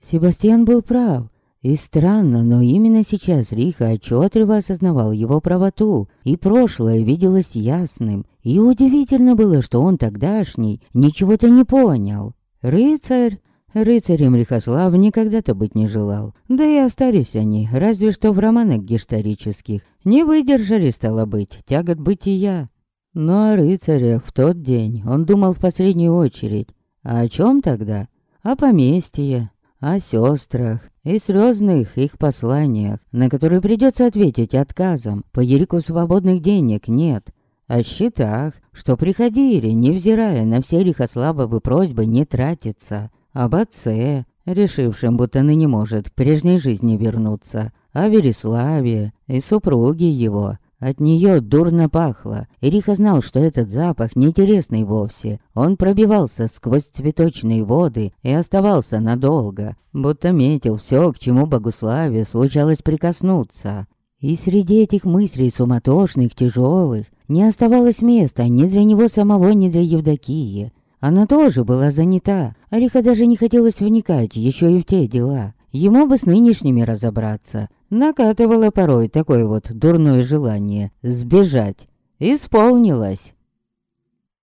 Себастьян был прав. И странно, но именно сейчас Риха отчетливо осознавал его правоту, и прошлое виделось ясным. И удивительно было, что он тогдашний ничего-то не понял. Рыцарь? Рыцарем Рихослав никогда-то быть не желал. Да и остались они, разве что в романах гисторических. Не выдержали, стало быть, тягот бытия. Но о рыцарях в тот день он думал в последнюю очередь. А о чем тогда? О поместье, о сестрах и слезных их посланиях, на которые придется ответить отказом. По Ерику свободных денег нет. О счетах, что приходили, невзирая на все Лихославовы просьбы не тратиться. Об отце, решившем, будто ныне может к прежней жизни вернуться. О Вереславе и супруге его, от нее дурно пахло. Ириха знал, что этот запах не интересный вовсе. Он пробивался сквозь цветочные воды и оставался надолго, будто метил все, к чему Богуславе случалось прикоснуться. И среди этих мыслей суматошных, тяжелых, не оставалось места ни для него самого, ни для Евдокии. Она тоже была занята. Ариха даже не хотелось вникать еще и в те дела. Ему бы с нынешними разобраться. Накатывало порой такое вот дурное желание сбежать. Исполнилось.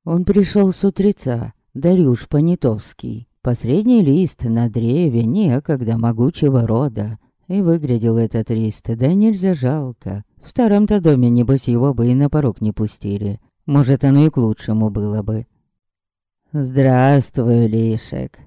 Он пришел с утреца, Дарюш Понятовский. Посредний лист на древе некогда могучего рода. И выглядел этот лист, да нельзя жалко. В старом-то доме, небось, его бы и на порог не пустили. Может, оно и к лучшему было бы. «Здравствуй, Лишек»,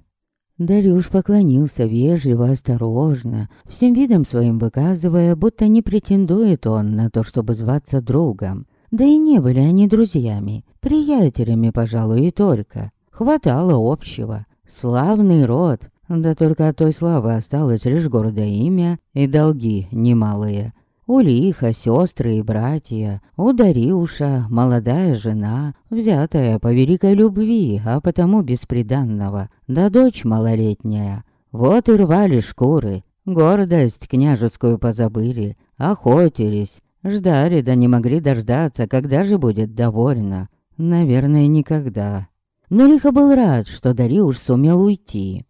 Дарюш поклонился вежливо, осторожно, всем видом своим выказывая, будто не претендует он на то, чтобы зваться другом. Да и не были они друзьями, приятелями, пожалуй, и только. Хватало общего. Славный род, да только от той славы осталось лишь гордое имя и долги немалые. У Лиха сестры и братья, у Дариуша молодая жена, взятая по великой любви, а потому бесприданного, да дочь малолетняя. Вот и рвали шкуры, Гордость княжескую позабыли, охотились, ждали да не могли дождаться, когда же будет довольна. Наверное, никогда. Но лихо был рад, что Дариуш сумел уйти.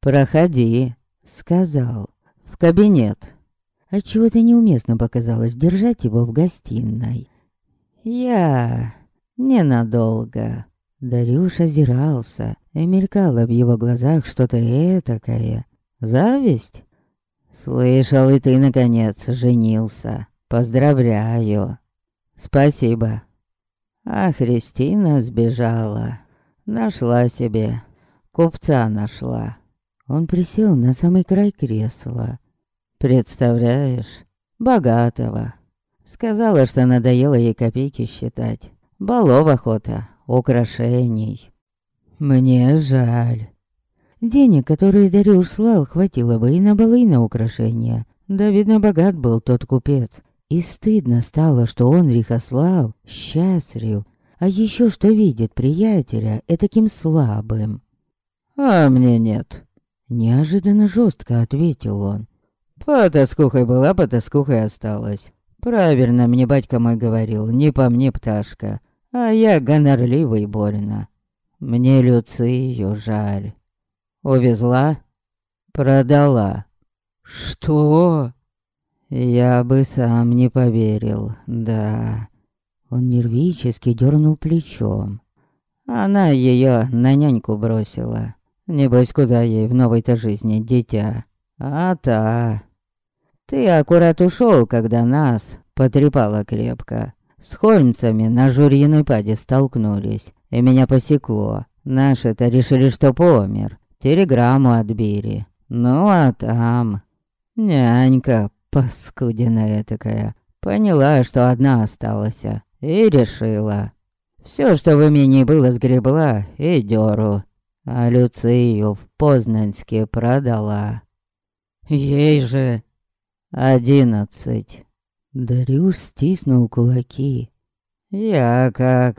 «Проходи», — сказал, — «в кабинет». Отчего-то неуместно показалось держать его в гостиной. «Я... ненадолго». Дарюш озирался, и мелькало в его глазах что-то этакое. Зависть? Слышал, и ты, наконец, женился. Поздравляю. Спасибо. А Христина сбежала. Нашла себе. Купца нашла. Он присел на самый край кресла. Представляешь? Богатого. Сказала, что надоело ей копейки считать. Балов охота, украшений. Мне жаль. Денег, которые Дарюш слал, хватило бы и на балы, и на украшения. Да, видно, богат был тот купец. И стыдно стало, что он, Рихослав, счастлив. А еще что видит приятеля таким слабым. «А мне нет», — неожиданно жестко ответил он. «Потаскухой была, потаскухой осталась. Правильно мне батька мой говорил, не по мне пташка, а я гонорливый больно. Мне Люцию жаль». Увезла? Продала. Что? Я бы сам не поверил, да. Он нервически дернул плечом. Она ее на няньку бросила. Небось, куда ей в новой-то жизни дитя. А та... Ты аккурат ушел, когда нас потрепало крепко. С хольмцами на журьиной паде столкнулись, и меня посекло. Наши-то решили, что помер телеграмму отбили. Ну а там... Нянька, паскудина такая, поняла, что одна осталась, и решила. Все, что в имени было, сгребла и дёру, а Люцию в Познанске продала. Ей же одиннадцать. Дарюш стиснул кулаки. Я как...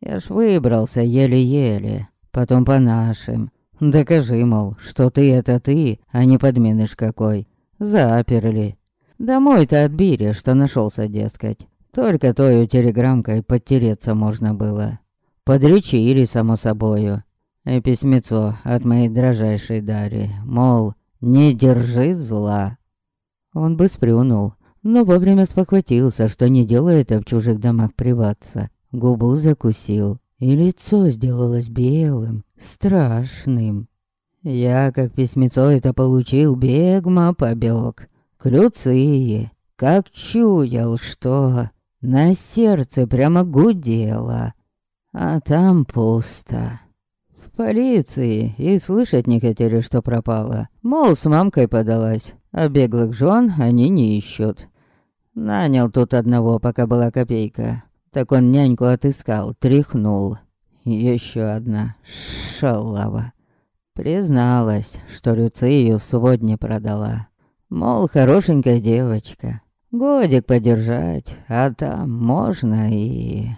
Я ж выбрался еле-еле, потом по нашим. Докажи, мол, что ты это ты, а не подменыш какой. Заперли. Домой-то отбили, что нашелся, дескать. Только тою телеграммкой подтереться можно было. Подречили, само собою. И письмецо от моей дрожайшей Дарьи, мол, не держи зла. Он бы сплюнул, но вовремя спохватился, что не делает это в чужих домах приваться. Губу закусил и лицо сделалось белым, страшным. Я, как письмецо это получил, бегма побег. К Люции, как чуял, что на сердце прямо гудело, а там пусто. В полиции и слышать не хотели, что пропало. Мол, с мамкой подалась, а беглых жен они не ищут. Нанял тут одного, пока была копейка. Так он няньку отыскал, тряхнул. Еще одна шалава. Призналась, что Люцию сегодня продала. Мол, хорошенькая девочка. Годик подержать, а там можно и...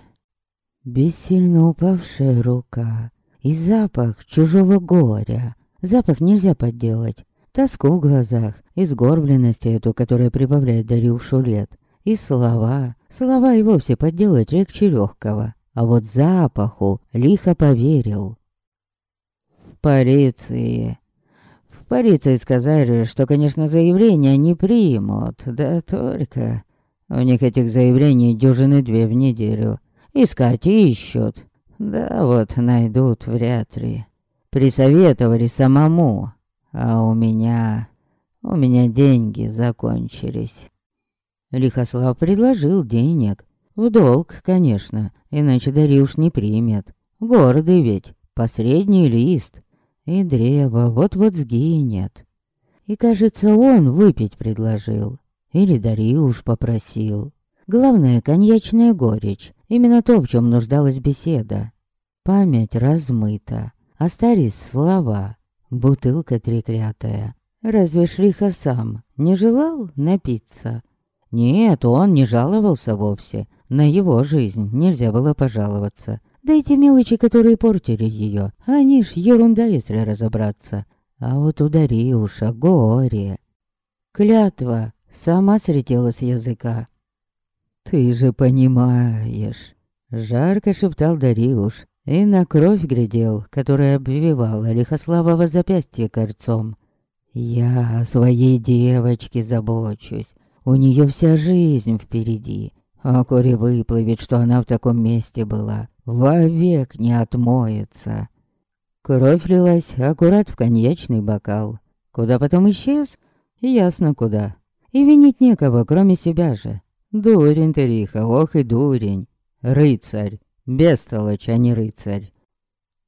Бессильно упавшая рука и запах чужого горя. Запах нельзя подделать. Тоску в глазах, и сгорбленность эту, которая прибавляет Дарюшу лет. И слова. Слова и вовсе подделать легче легкого. А вот запаху лихо поверил. В полиции... В полиции сказали, что, конечно, заявления не примут. Да только... У них этих заявлений дюжины две в неделю. Искать ищут. Да вот найдут вряд ли. Присоветовали самому. А у меня... У меня деньги закончились. Лихослав предложил денег. В долг, конечно, иначе Дариуш не примет. Гордый ведь, посредний лист. И древо вот-вот сгинет. И, кажется, он выпить предложил. Или Дариуш попросил. Главное, коньячная горечь. Именно то, в чем нуждалась беседа. Память размыта. Остались слова. Бутылка треклятая. Разве Шлиха сам не желал напиться? Нет, он не жаловался вовсе. На его жизнь нельзя было пожаловаться. Да эти мелочи, которые портили ее, они ж ерунда, если разобраться. А вот у Дариуша горе. Клятва сама слетела с языка. «Ты же понимаешь!» Жарко шептал Дариуш и на кровь глядел, которая обвивала Лихославова запястье кольцом. «Я о своей девочке забочусь. У нее вся жизнь впереди. А коли выплывет, что она в таком месте была, вовек не отмоется». Кровь лилась аккурат в коньячный бокал. Куда потом исчез? Ясно куда. И винить некого, кроме себя же. Дурень ты, Риха, ох и дурень. Рыцарь. Бестолочь, а не рыцарь.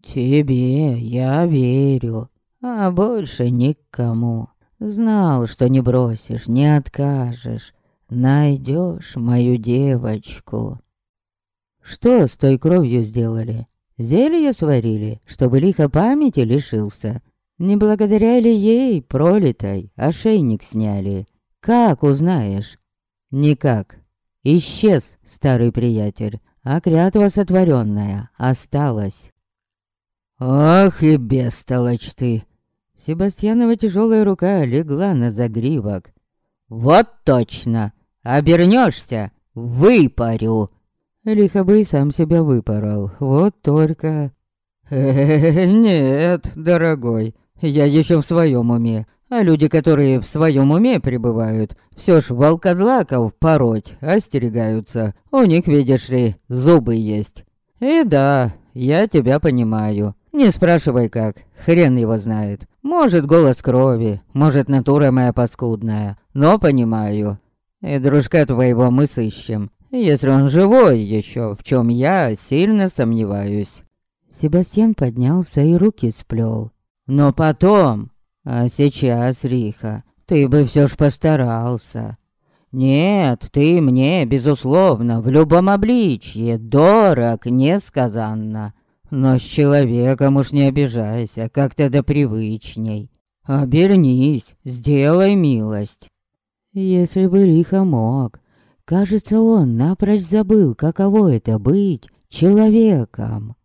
Тебе я верю, а больше никому. Знал, что не бросишь, не откажешь. Найдешь мою девочку. Что с той кровью сделали? Зелье сварили, чтобы лихо памяти лишился. Не благодаря ли ей, пролитой, ошейник сняли? Как узнаешь? Никак. Исчез старый приятель, а клятва сотворенная осталась. Ох и бестолочь ты! Себастьянова тяжелая рука легла на загривок. Вот точно! Обернешься, выпарю! Лихо бы и сам себя выпорол, вот только... Э нет, дорогой, я еще в своем уме. А люди, которые в своем уме пребывают, все ж волкодлаков пороть остерегаются. У них, видишь ли, зубы есть. И да, я тебя понимаю. Не спрашивай как, хрен его знает. Может, голос крови, может, натура моя паскудная. Но понимаю. И дружка твоего мы сыщем. Если он живой еще, в чем я сильно сомневаюсь. Себастьян поднялся и руки сплел. Но потом, а сейчас, Риха, ты бы все ж постарался. Нет, ты мне, безусловно, в любом обличье дорог несказанно. Но с человеком уж не обижайся, как-то да привычней. Обернись, сделай милость. Если бы Риха мог, кажется, он напрочь забыл, каково это быть человеком.